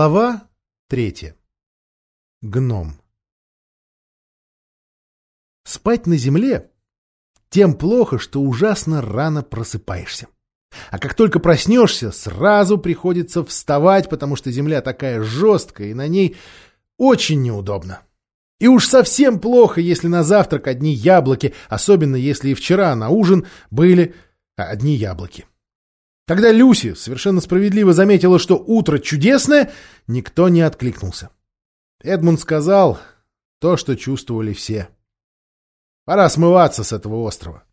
Глава третья. Гном. Спать на земле тем плохо, что ужасно рано просыпаешься. А как только проснешься, сразу приходится вставать, потому что земля такая жесткая, и на ней очень неудобно. И уж совсем плохо, если на завтрак одни яблоки, особенно если и вчера на ужин были одни яблоки. Когда Люси совершенно справедливо заметила, что утро чудесное, никто не откликнулся. Эдмунд сказал то, что чувствовали все. Пора смываться с этого острова.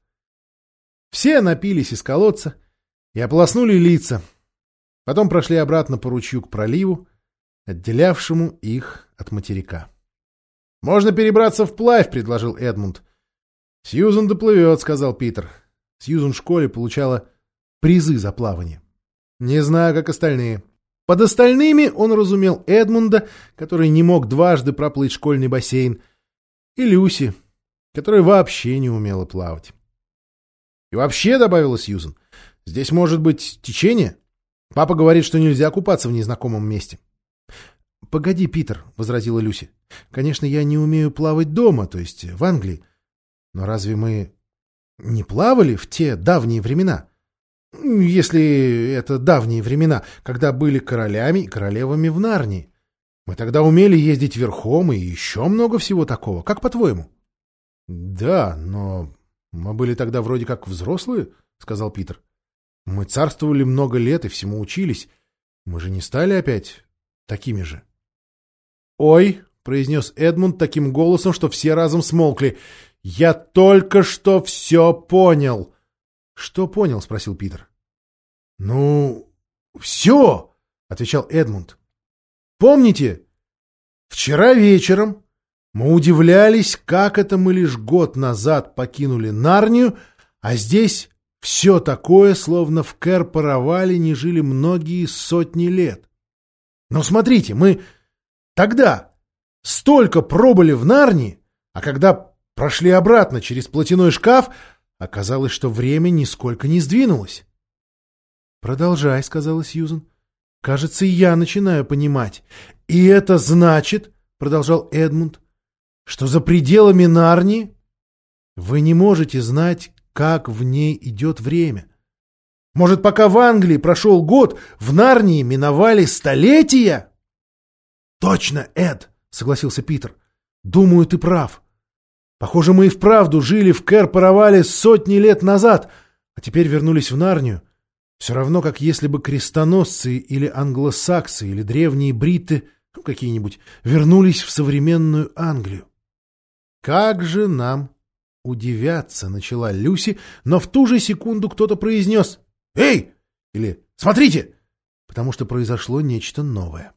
Все напились из колодца и ополоснули лица. Потом прошли обратно по ручью к проливу, отделявшему их от материка. — Можно перебраться вплавь, — предложил Эдмунд. — Сьюзан доплывет, — сказал Питер. Сьюзан в школе получала призы за плавание. Не знаю, как остальные. Под остальными он разумел Эдмунда, который не мог дважды проплыть школьный бассейн, и Люси, которая вообще не умела плавать. И вообще, — добавила Сьюзен, — здесь может быть течение. Папа говорит, что нельзя купаться в незнакомом месте. — Погоди, Питер, — возразила Люси. — Конечно, я не умею плавать дома, то есть в Англии. Но разве мы не плавали в те давние времена? Если это давние времена, когда были королями и королевами в Нарнии. Мы тогда умели ездить верхом и еще много всего такого. Как по-твоему? — Да, но мы были тогда вроде как взрослые, — сказал Питер. — Мы царствовали много лет и всему учились. Мы же не стали опять такими же. — Ой, — произнес Эдмунд таким голосом, что все разом смолкли. — Я только что все понял. — Что понял? — спросил Питер. — Ну, все, — отвечал Эдмунд. — Помните, вчера вечером мы удивлялись, как это мы лишь год назад покинули Нарнию, а здесь все такое, словно в Кэр-Паравале не жили многие сотни лет. Но смотрите, мы тогда столько пробыли в Нарнии, а когда прошли обратно через платяной шкаф, оказалось, что время нисколько не сдвинулось. «Продолжай», — сказала Сьюзен. «Кажется, я начинаю понимать. И это значит, — продолжал Эдмунд, — что за пределами Нарнии вы не можете знать, как в ней идет время. Может, пока в Англии прошел год, в Нарнии миновали столетия?» «Точно, Эд!» — согласился Питер. «Думаю, ты прав. Похоже, мы и вправду жили в Кэр-Паравале сотни лет назад, а теперь вернулись в Нарнию. Все равно, как если бы крестоносцы или англосаксы или древние бриты, ну, какие-нибудь, вернулись в современную Англию. «Как же нам удивляться!» — начала Люси, но в ту же секунду кто-то произнес «Эй!» или «Смотрите!» потому что произошло нечто новое.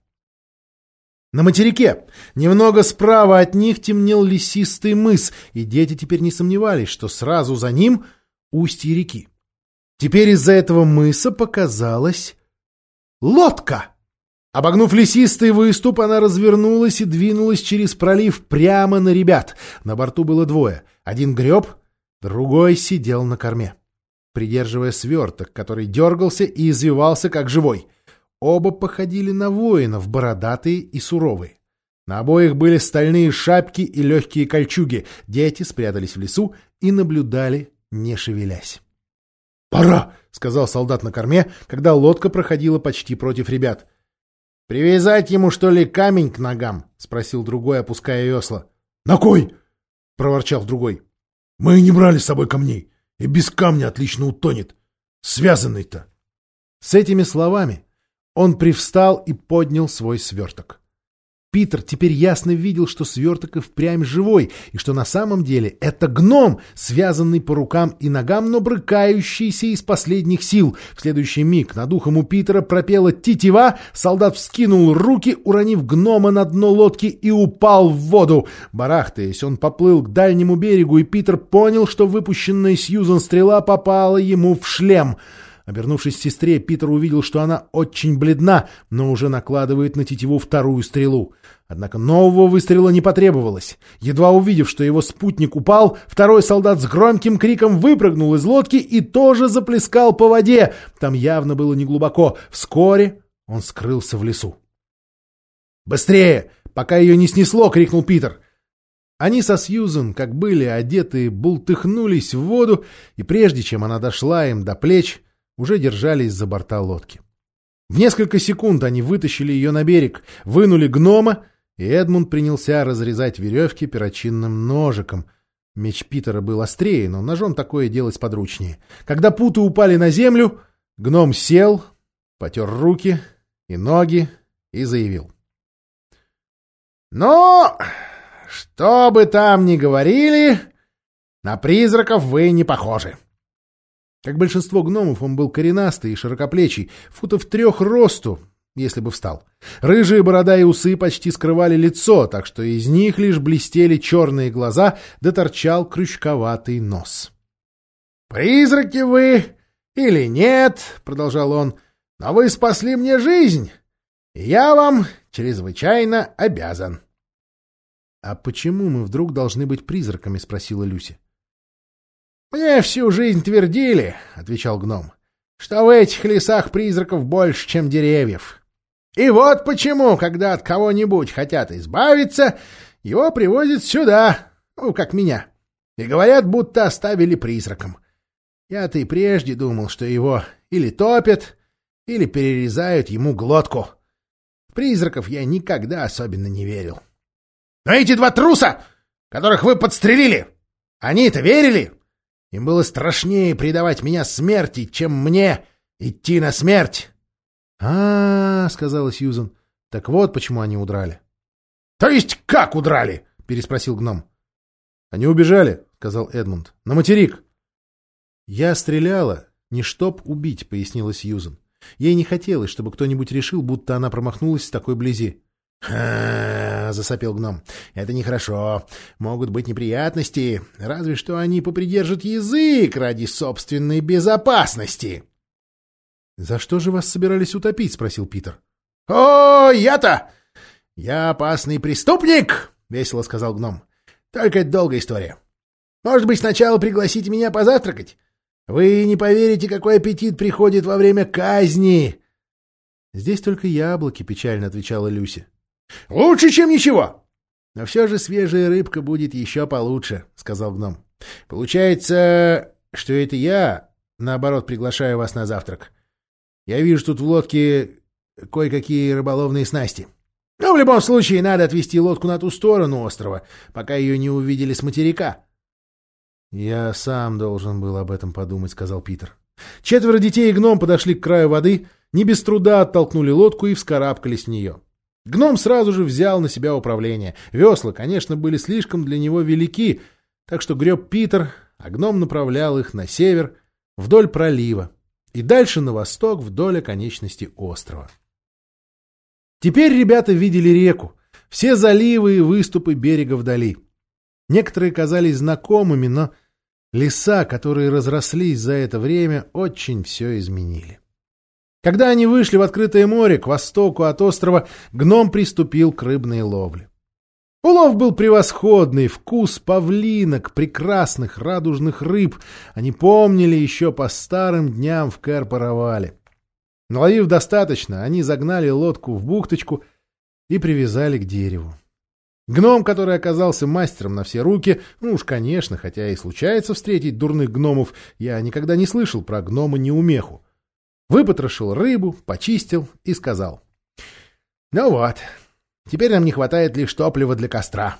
На материке, немного справа от них темнел лесистый мыс, и дети теперь не сомневались, что сразу за ним устье реки. Теперь из-за этого мыса показалась лодка. Обогнув лесистый выступ, она развернулась и двинулась через пролив прямо на ребят. На борту было двое. Один греб, другой сидел на корме, придерживая сверток, который дергался и извивался, как живой. Оба походили на воинов, бородатые и суровые. На обоих были стальные шапки и легкие кольчуги. Дети спрятались в лесу и наблюдали, не шевелясь. «Пора!» — сказал солдат на корме, когда лодка проходила почти против ребят. «Привязать ему, что ли, камень к ногам?» — спросил другой, опуская весла. «На кой?» — проворчал другой. «Мы не брали с собой камней, и без камня отлично утонет. Связанный-то!» С этими словами он привстал и поднял свой сверток. Питер теперь ясно видел, что сверток и впрямь живой, и что на самом деле это гном, связанный по рукам и ногам, но брыкающийся из последних сил. В следующий миг над ухом у Питера пропела тетива, солдат вскинул руки, уронив гнома на дно лодки и упал в воду. Барахтаясь, он поплыл к дальнему берегу, и Питер понял, что выпущенная Сьюзан стрела попала ему в шлем — Обернувшись к сестре, Питер увидел, что она очень бледна, но уже накладывает на тетиву вторую стрелу. Однако нового выстрела не потребовалось. Едва увидев, что его спутник упал, второй солдат с громким криком выпрыгнул из лодки и тоже заплескал по воде. Там явно было неглубоко. Вскоре он скрылся в лесу. «Быстрее! Пока ее не снесло!» — крикнул Питер. Они со Сьюзен, как были одеты, бултыхнулись в воду, и прежде чем она дошла им до плеч, уже держались за борта лодки. В несколько секунд они вытащили ее на берег, вынули гнома, и Эдмунд принялся разрезать веревки перочинным ножиком. Меч Питера был острее, но ножом такое делать подручнее. Когда путы упали на землю, гном сел, потер руки и ноги и заявил. — Ну, что бы там ни говорили, на призраков вы не похожи. Как большинство гномов, он был коренастый и широкоплечий, футов трех росту, если бы встал. Рыжие борода и усы почти скрывали лицо, так что из них лишь блестели черные глаза, да торчал крючковатый нос. «Призраки вы или нет?» — продолжал он. «Но вы спасли мне жизнь, и я вам чрезвычайно обязан». «А почему мы вдруг должны быть призраками?» — спросила Люся. «Мне всю жизнь твердили», — отвечал гном, — «что в этих лесах призраков больше, чем деревьев. И вот почему, когда от кого-нибудь хотят избавиться, его привозят сюда, ну, как меня, и говорят, будто оставили призраком. Я-то и прежде думал, что его или топят, или перерезают ему глотку. В призраков я никогда особенно не верил». «Но эти два труса, которых вы подстрелили, они-то верили?» Им было страшнее предавать меня смерти, чем мне идти на смерть. А, -а, -а сказала Сьюзен. Так вот почему они удрали. То есть как удрали? переспросил гном. Они убежали, сказал Эдмунд. На материк. Я стреляла, не чтоб убить, пояснила Сьюзен. Ей не хотелось, чтобы кто-нибудь решил, будто она промахнулась с такой близи. «Ха!» — засопел гном. «Это нехорошо. Могут быть неприятности. Разве что они попридержат язык ради собственной безопасности». «За что же вас собирались утопить?» — спросил Питер. «О, я-то! Я опасный преступник!» — весело сказал гном. «Только это долгая история. Может быть, сначала пригласите меня позавтракать? Вы не поверите, какой аппетит приходит во время казни!» «Здесь только яблоки», — печально отвечала Люся. — Лучше, чем ничего. — Но все же свежая рыбка будет еще получше, — сказал гном. — Получается, что это я, наоборот, приглашаю вас на завтрак. Я вижу тут в лодке кое-какие рыболовные снасти. Но в любом случае надо отвезти лодку на ту сторону острова, пока ее не увидели с материка. — Я сам должен был об этом подумать, — сказал Питер. Четверо детей и гном подошли к краю воды, не без труда оттолкнули лодку и вскарабкались в нее. Гном сразу же взял на себя управление. Весла, конечно, были слишком для него велики, так что греб Питер, а гном направлял их на север, вдоль пролива, и дальше на восток, вдоль оконечности острова. Теперь ребята видели реку, все заливы и выступы берега вдали. Некоторые казались знакомыми, но леса, которые разрослись за это время, очень все изменили. Когда они вышли в открытое море к востоку от острова, гном приступил к рыбной ловле. Улов был превосходный, вкус павлинок, прекрасных радужных рыб. Они помнили еще по старым дням в Кэр-Паравале. Наловив достаточно, они загнали лодку в бухточку и привязали к дереву. Гном, который оказался мастером на все руки, ну уж, конечно, хотя и случается встретить дурных гномов, я никогда не слышал про гнома-неумеху. Выпотрошил рыбу, почистил и сказал. «Ну вот, теперь нам не хватает лишь топлива для костра».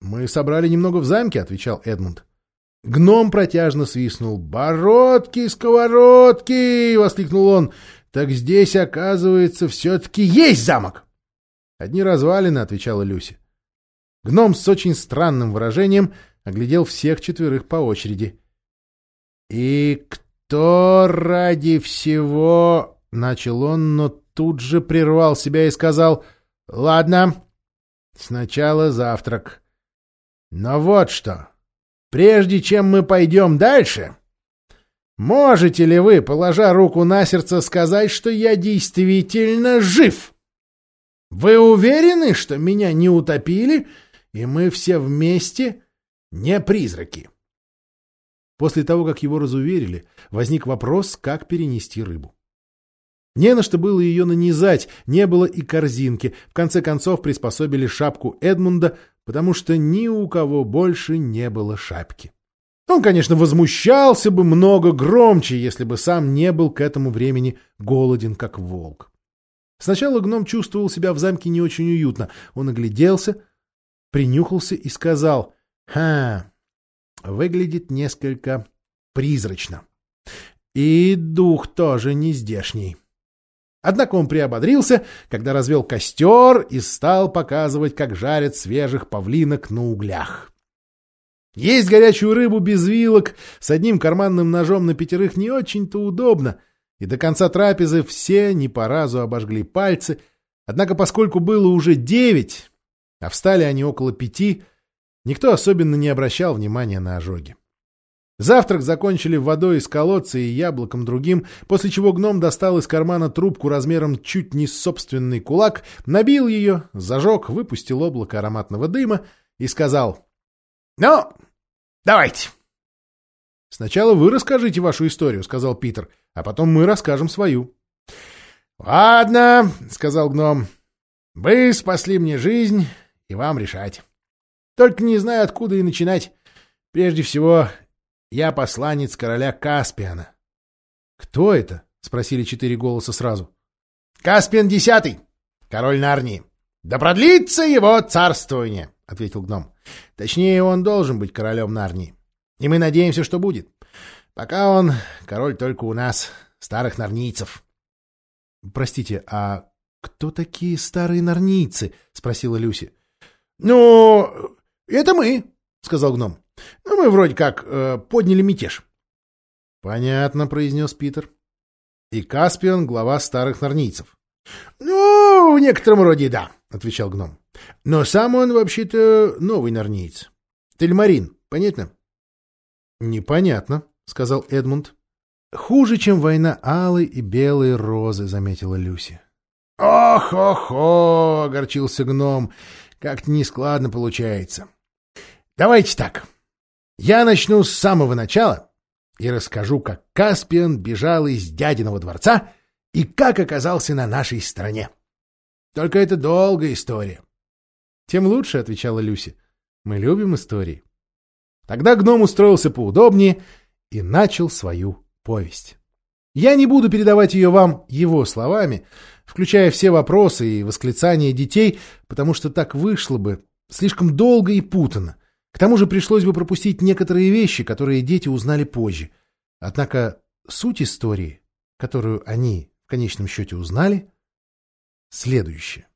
«Мы собрали немного в замке», — отвечал Эдмунд. Гном протяжно свистнул. «Бородки, сковородки!» — воскликнул он. «Так здесь, оказывается, все-таки есть замок!» «Одни развалины», — отвечала Люси. Гном с очень странным выражением оглядел всех четверых по очереди. «И кто?» «Что ради всего...» — начал он, но тут же прервал себя и сказал «Ладно, сначала завтрак. Но вот что, прежде чем мы пойдем дальше, можете ли вы, положа руку на сердце, сказать, что я действительно жив? Вы уверены, что меня не утопили, и мы все вместе не призраки?» После того, как его разуверили, возник вопрос, как перенести рыбу. Не на что было ее нанизать, не было и корзинки. В конце концов приспособили шапку Эдмунда, потому что ни у кого больше не было шапки. Он, конечно, возмущался бы много громче, если бы сам не был к этому времени голоден, как волк. Сначала гном чувствовал себя в замке не очень уютно. Он огляделся, принюхался и сказал, «Ха, выглядит несколько призрачно. И дух тоже не здешний». Однако он приободрился, когда развел костер и стал показывать, как жарят свежих павлинок на углях. Есть горячую рыбу без вилок с одним карманным ножом на пятерых не очень-то удобно, и до конца трапезы все не по разу обожгли пальцы, однако поскольку было уже девять, а встали они около пяти, никто особенно не обращал внимания на ожоги. Завтрак закончили водой из колодца и яблоком другим, после чего гном достал из кармана трубку размером чуть не собственный кулак, набил ее, зажег, выпустил облако ароматного дыма и сказал «Ну, давайте». «Сначала вы расскажите вашу историю», — сказал Питер, — «а потом мы расскажем свою». «Ладно», — сказал гном, — «вы спасли мне жизнь, и вам решать. Только не знаю, откуда и начинать. Прежде всего, я посланец короля Каспиана. — Кто это? — спросили четыре голоса сразу. — Каспиан Десятый, король Нарнии. Да продлится его царствование, — ответил гном. — Точнее, он должен быть королем Нарнии. И мы надеемся, что будет. Пока он король только у нас, старых нарнийцев. — Простите, а кто такие старые нарнийцы? — спросила Люси. — Ну, это мы, — сказал гном. Ну, мы вроде как э, подняли мятеж. — Понятно, — произнес Питер. — И Каспиан — глава старых норнийцев. — Ну, в некотором роде да, — отвечал гном. — Но сам он вообще-то новый норниец. Тельмарин, понятно? — Непонятно, — сказал Эдмунд. — Хуже, чем война алой и белой розы, — заметила Люси. «Ох, — огорчился гном. — Как-то нескладно получается. — Давайте так. Я начну с самого начала и расскажу, как Каспиан бежал из дядиного дворца и как оказался на нашей стороне. Только это долгая история. — Тем лучше, — отвечала Люси. — Мы любим истории. Тогда гном устроился поудобнее и начал свою повесть. Я не буду передавать ее вам его словами, включая все вопросы и восклицания детей, потому что так вышло бы слишком долго и путано. К тому же пришлось бы пропустить некоторые вещи, которые дети узнали позже. Однако суть истории, которую они в конечном счете узнали, следующая.